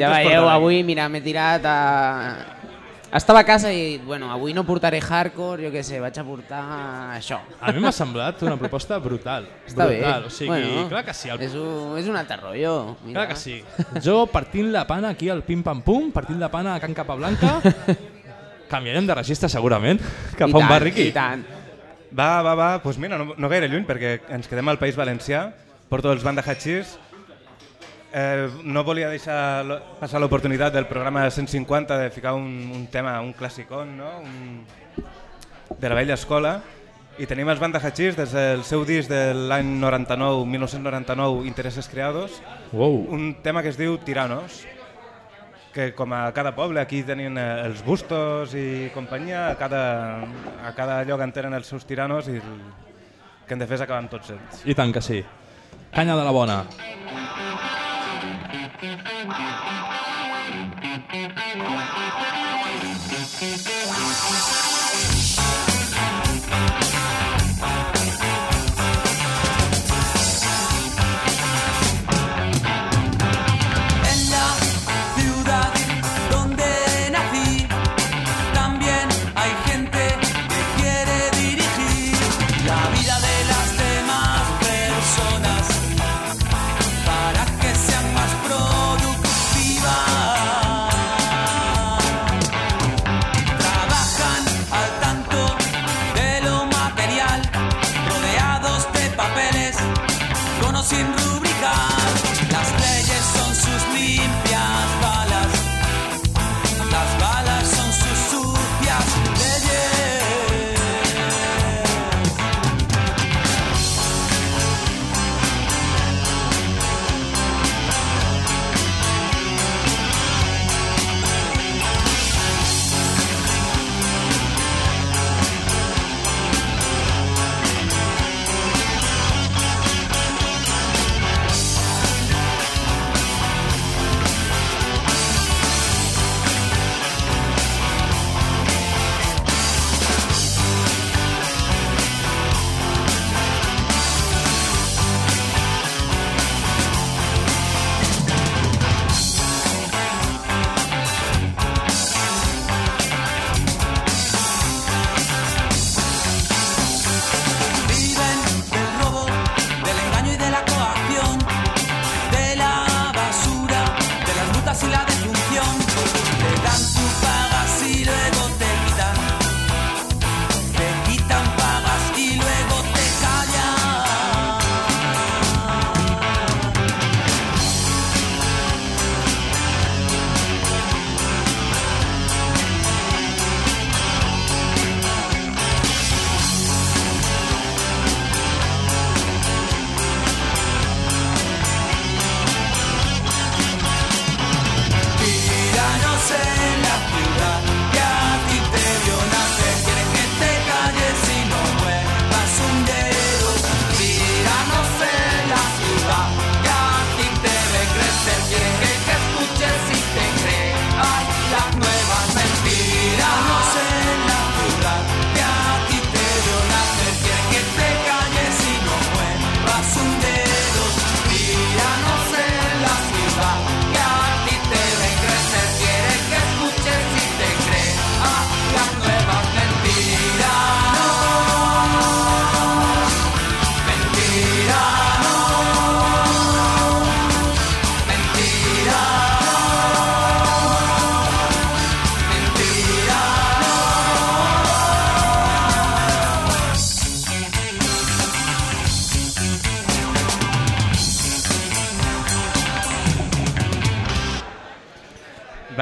Ja veieu, avui, mira, m'he tirat a... Estava a casa i, bueno, avui no portaré hardcore, jo què sé, vaig a portar això. A mi m'ha semblat una proposta brutal. Està bé. brutal. O sigui, Bueno, clar que sí. El... És un, és un altre rotllo. Mira. Clar que sí. Jo partint la pana aquí al pim-pam-pum, partint la pana a Can Capablanca, canviarem de registre segurament cap a un barri aquí. Va, va, va, doncs mira, no, no gaire lluny perquè ens quedem al País Valencià, porto els Banda. Eh, no volia deixar passar l'oportunitat del programa 150 de ficar un, un tema, un classicón, no? un, de la vella escola, i tenim els Banda Hachís des del seu disc de l'any 99, 1999, Intereses Creados, wow. un tema que es diu Tiranos, que com a cada poble aquí tenen eh, els bustos i companyia, a cada, a cada lloc en tenen els seus tiranos i el, que en de acabar amb tots ells. I tant que sí. Canya de la bona. En Oh, my God.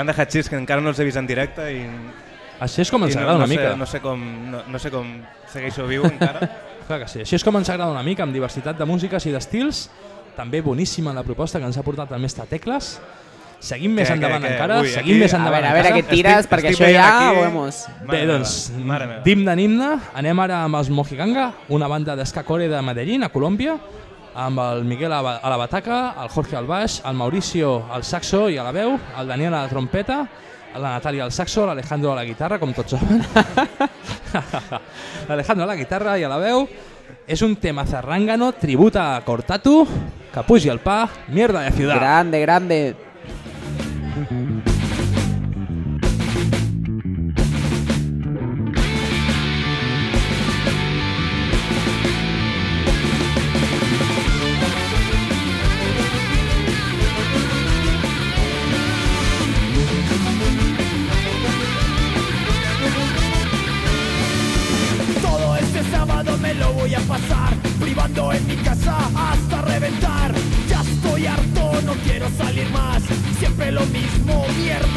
Banda Hachís, que encara no els he vist en directe i... Així és com ens i no- agrada no una sé, mica. No sé com, no, no sé com segueixo viu encara. Clar que sí. Així és com ens agrada una mica, amb diversitat de músiques i d'estils. També boníssima la proposta que ens ha portat el mestre Tecles. Seguim més Que- endavant que- que- encara, ui, seguim aquí- més a endavant veure, a veure què tires, perquè estic això ja, aquí- vamos. Bé, Mare doncs, d'himne en himne, anem ara amb els Mojiganga, una banda d'escacore de Medellín, a Colòmbia, amb el Miguel a la- bataca, el Jorge al Mauricio al saxo i a la veu, el Daniel a la trompeta, la Natàlia al saxo, l'Alejandro a la guitarra, com tots saben. L'Alejandro a la guitarra i a la veu. És un tema zarrangano, tributa a Cortatu, que pugi el pa, mierda de ciudad. Grande, grande.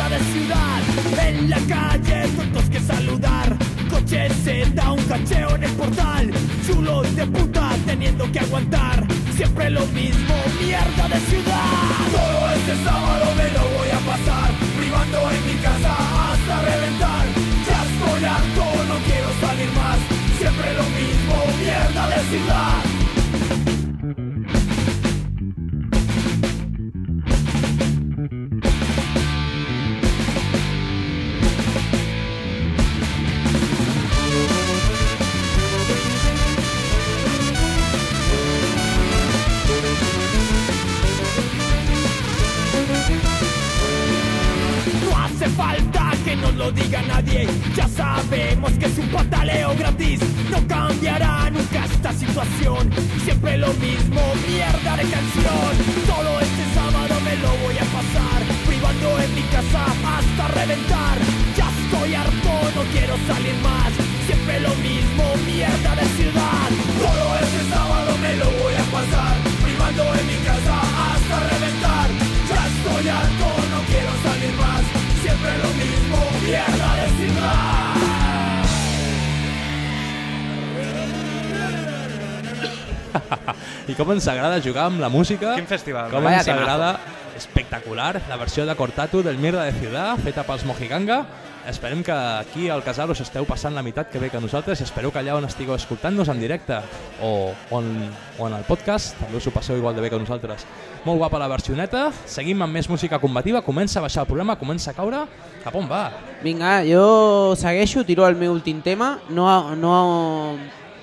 De ciudad. En la calle, tontos que saludar. Coche se da un cacheo en el portal. Chulos de puta teniendo que aguantar. Siempre lo mismo, mierda de ciudad. Todo este sábado me lo voy a pasar privando en mi casa hasta reventar. Ya estoy harto, no quiero salir más. Siempre lo mismo, mierda de ciudad. Lo diga nadie, ya sabemos que es un pataleo gratis. No cambiará nunca esta situación, siempre lo mismo, mierda de canción. Todo este sábado me lo voy a pasar, privando en mi casa hasta reventar. Ya estoy harto, no quiero salir más, siempre lo mismo, mierda de ciudad. Todo este sábado me lo voy a pasar, privando en mi casa I com ens agrada jugar amb la música. Quin festival, Com Vaya ens temazo. agrada. Espectacular, la versió de Cortatu del Mierda de Ciudad, feta pels Mojiganga. Esperem que aquí al Casal us esteu passant la meitat que bé que nosaltres i espero que allà on estigueu escoltant-nos en directe o, o, en, o en el podcast també us ho passeu igual de bé que nosaltres. Molt guapa la versioneta, seguim amb més música combativa, comença a baixar el programa, comença a caure, cap on va? Vinga, jo segueixo, tiro el meu últim tema. No, no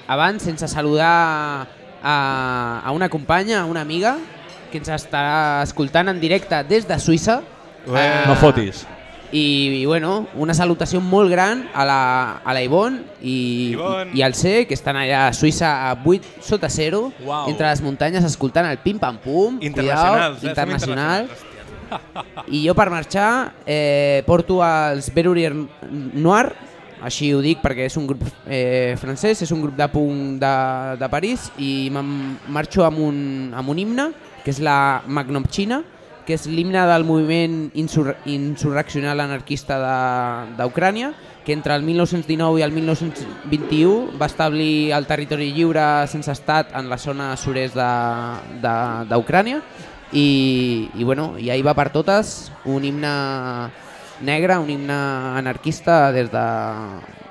abans, sense saludar a, a una companya, a una amiga, que ens està escoltant en directe des de Suïssa. Ué. No fotis. I, i bueno, una salutació molt gran a la, a la Ivonne i, Ivonne. i, al C, que estan allà a Suïssa a 8 sota 0, Uau. entre les muntanyes escoltant el pim-pam-pum. Internacionals, eh? Som internacional. I jo per marxar eh, porto els Berurier Noir, així ho dic perquè és un grup eh, francès, és un grup de punk de, de París i marxo amb un, amb un himne, que és la Magnum China, que és l'himne del moviment insur insurreccional anarquista d'Ucrània, que entre el 1919 i el 1921 va establir el territori lliure sense estat en la zona sud-est de- de- d'Ucrània. I, i, bueno, i ahir va per totes un himne negre, un himne anarquista des de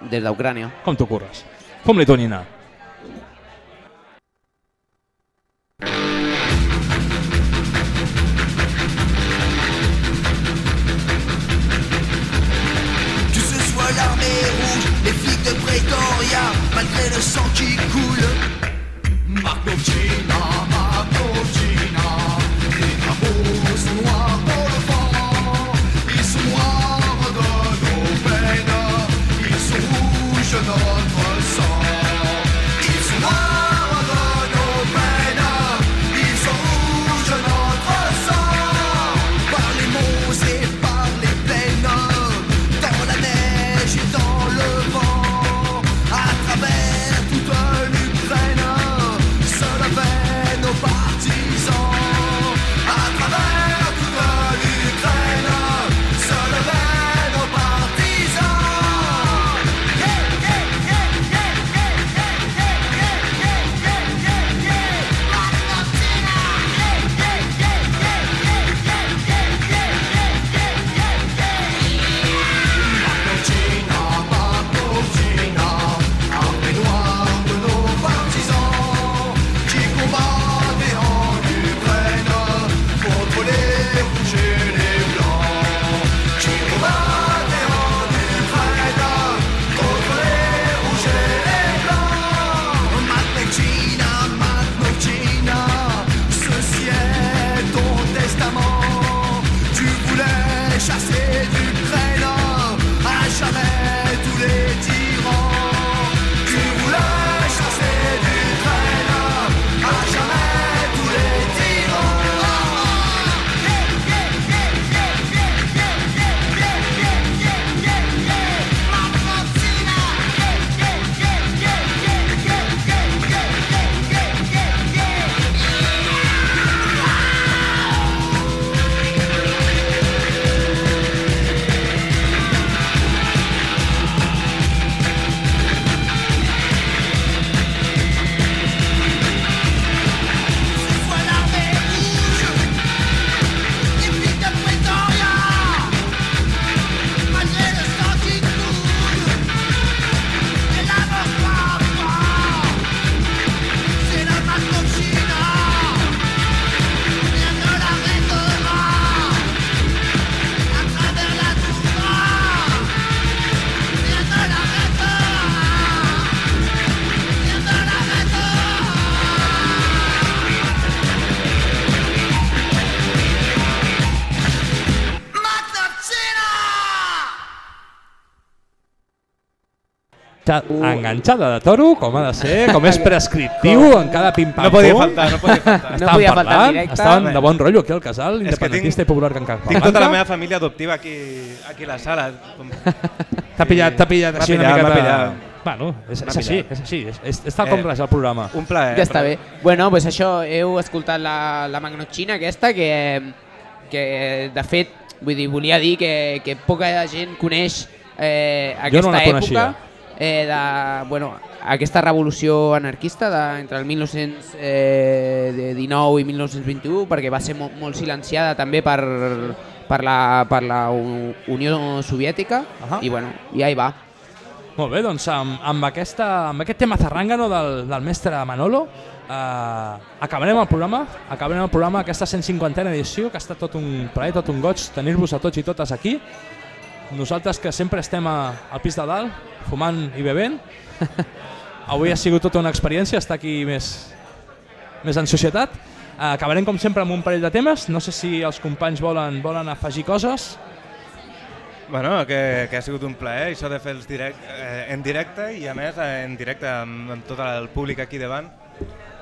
des d'Ucrània. Com t'ho curres? Fum-li tonyina. Que ce soit l'armée rouge, les flics de Pretoria, malgré le sang qui enganxat, enganxada de toro, com ha de ser, com és prescriptiu en cada pim-pam. No podia faltar, no podia faltar. Estaven No podia faltar parlant, directe. estaven de bon rotllo aquí al casal, És que independentista i popular Can Capablanca. Tinc tota la meva família adoptiva aquí, aquí a la sala. Com... T'ha pillat, t'ha pillat així una pillat, m'ha miqueta... pillat. Bueno, és, és així, és així, és, és, és tal com Eh, el programa. Un plaer. Ja està bé. Bueno, doncs això, heu escoltat la, la Magnochina aquesta, que, que de fet, vull dir, volia dir que, que poca gent coneix eh, Jo no aquesta època coneixia. Eh, de, bueno, aquesta revolució anarquista de, entre el 1919 i 1921, perquè va ser mo molt silenciada també per, per, la, per la Unió Soviètica, Ahà. i bueno, i ahí va. Molt bé, doncs amb, amb, aquesta, amb aquest tema zarrangano del, del mestre Manolo eh, acabarem el programa, acabarem el programa aquesta 150a edició, que ha estat tot un plaer, tot un goig tenir-vos a tots i totes aquí. Nosaltres que sempre estem a, al pis de dalt, fumant i bevent. Avui ha sigut tota una experiència estar aquí més, més en societat. Eh, acabarem com sempre amb un parell de temes. No sé si els companys volen, volen afegir coses. Bueno, que, que ha sigut un plaer, això de fer els direct, eh, en directe i a més en directe amb, amb tot el públic aquí davant.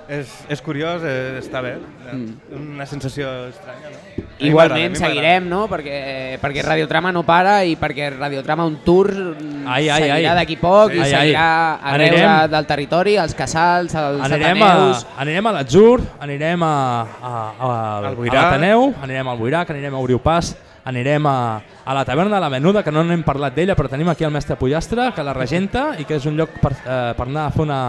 És, és curiós, eh, està bé, mm. una sensació estranya, no? A a Igualment seguirem, no? Perquè, perquè Radiotrama no para i perquè Radiotrama un tour mm, Ai, ai, seguirà ai. d'aquí poc Sí. i Ai, ai. seguirà arreu Anirem. de- del territori, als casals, als Anirem a, ateneus... anirem a l'Atzur, anirem a, a, a, Al a Buirac. l'Ateneu, anirem al Buirac, anirem a Oriopàs, anirem a, a la taverna de la Menuda, que no n'hem parlat d'ella, però tenim aquí el mestre Pollastre, que la regenta i que és un lloc per, eh, per anar a fer una,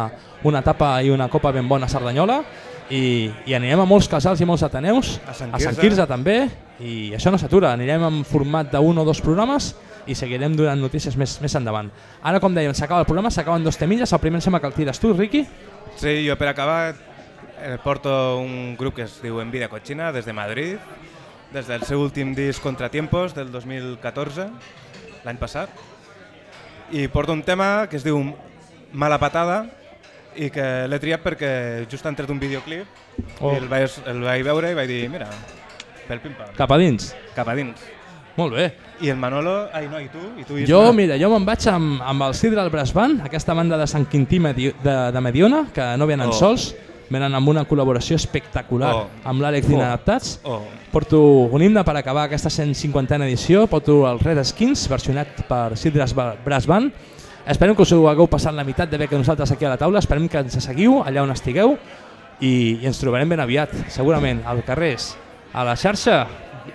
una tapa i una copa ben bona a Cerdanyola. I, i anirem a molts casals i molts ateneus, A Sant a Sant Quirze. Quirze també, i això no s'atura, anirem en format d'un o dos programes i seguirem donant notícies més, més endavant. Ara, com dèiem, s'acaba el programa, s'acaben dos temilles, el primer em sembla que el tires tu, Riqui. Sí, jo per acabar eh, porto un grup que es diu Envidia Cochina des de Madrid, des del seu últim disc Contratiempos del 2014, l'any passat. I porto un tema que es diu Mala Patada i que l'he triat perquè just han tret un videoclip Oh. i el vaig, el vaig veure i vaig dir, mira, pel pim-pam. Cap a dins. Cap a dins. Molt bé. I el Manolo, ai no, i tu? I tu Isma? Jo, mira, jo me'n vaig amb, amb el Sidra al Brass Band, aquesta banda de Sant Quintí de, de Mediona, que no venen Oh. sols, venen amb una col·laboració espectacular Oh. amb l'Àlex Oh. d'Inadaptats. Oh. Porto un himne per acabar aquesta 150a edició, porto el Red Skins, versionat per Sidras Brass Band. Esperem que us ho hagueu passat la meitat de bé que nosaltres aquí a la taula, esperem que ens seguiu allà on estigueu i, i ens trobarem ben aviat, segurament, al carrers, a la xarxa.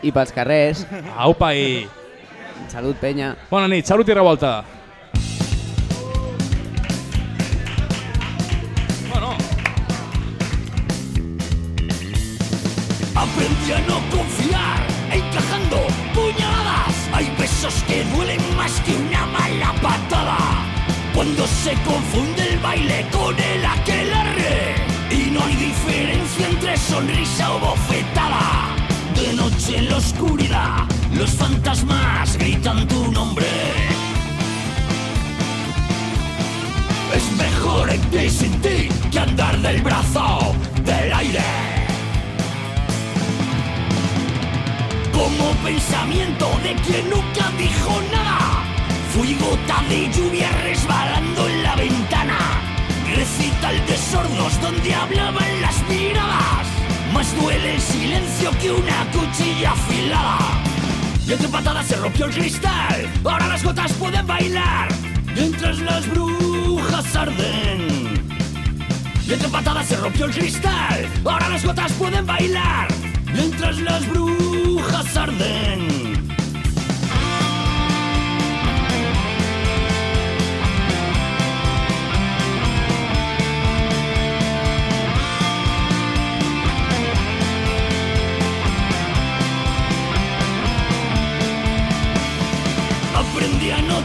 I pels carrers. Aupa i... Salut, penya. Bona nit, salut i revolta. Cuando se confunde el baile con el aquelarre. Y no hay diferencia entre sonrisa o bofetada. De noche en la oscuridad, los fantasmas gritan tu nombre. Es mejor que sin ti que andar del brazo del aire. Como pensamiento de quien nunca dijo nada. Fui gota de lluvia resbalando en la ventana. Recital de sordos donde hablaban las miradas. Más duele el silencio que una cuchilla afilada. Y entre patadas se rompió el cristal. Ahora las gotas pueden bailar. Mientras las brujas arden. Y entre patadas se rompió el cristal. Ahora las gotas pueden bailar. Mientras las brujas arden.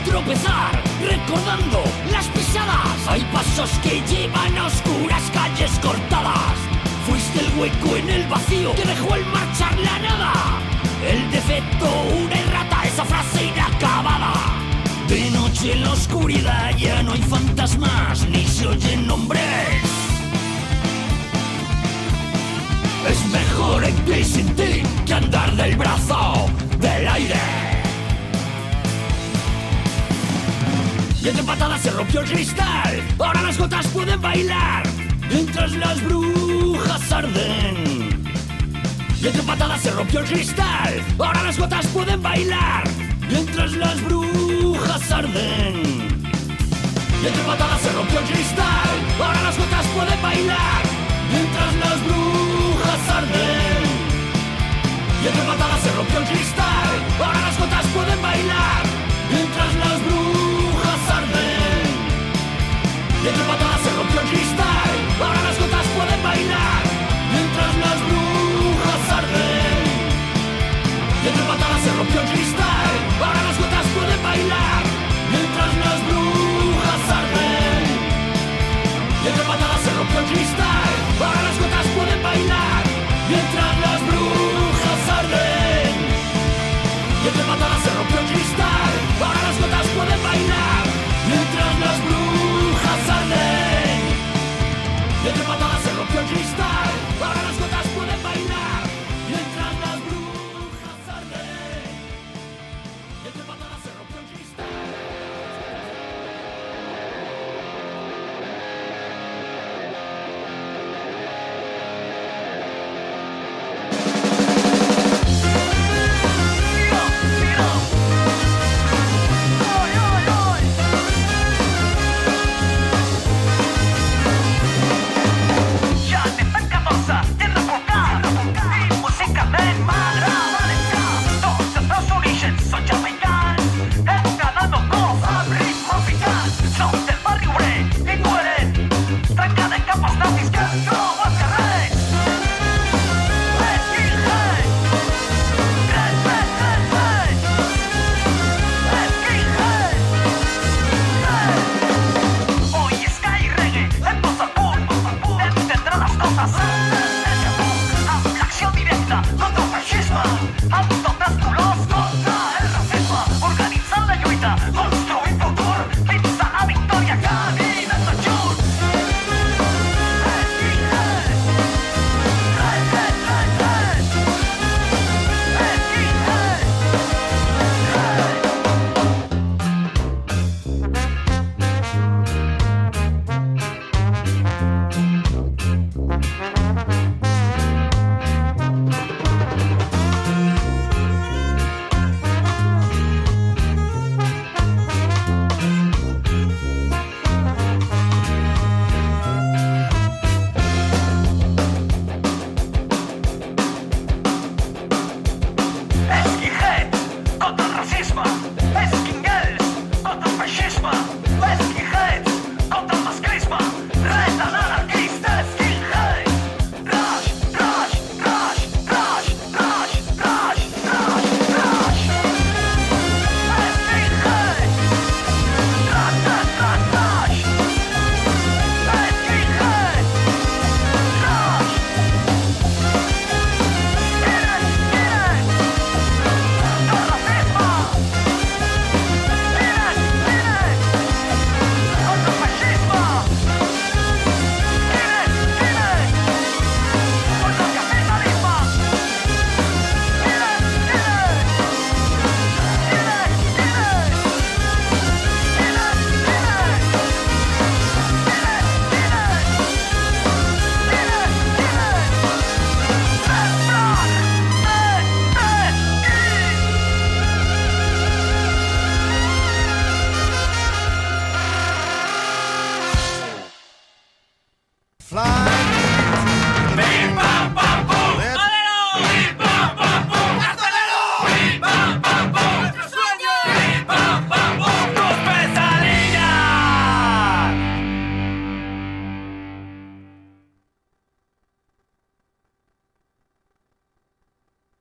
Tropezar, recordando las pisadas. Hay pasos que llevan a oscuras calles cortadas. Fuiste el hueco en el vacío que dejó el marchar la nada. El defecto, una errata, esa frase inacabada. De noche en la oscuridad ya no hay fantasmas ni se oyen nombres. Es mejor ti que andar del brazo del aire. y entre patadas se rompió el cristal. Ahora las gotas pueden bailar mientras las brujas arden. Y entre patadas se rompió el cristal. Ahora las gotas pueden bailar mientras las brujas arden. Y entre patadas se rompió el cristal. Ahora las gotas pueden bailar mientras las brujas arden. Y entre patadas se rompió el cristal. Ahora las gotas pueden bailar.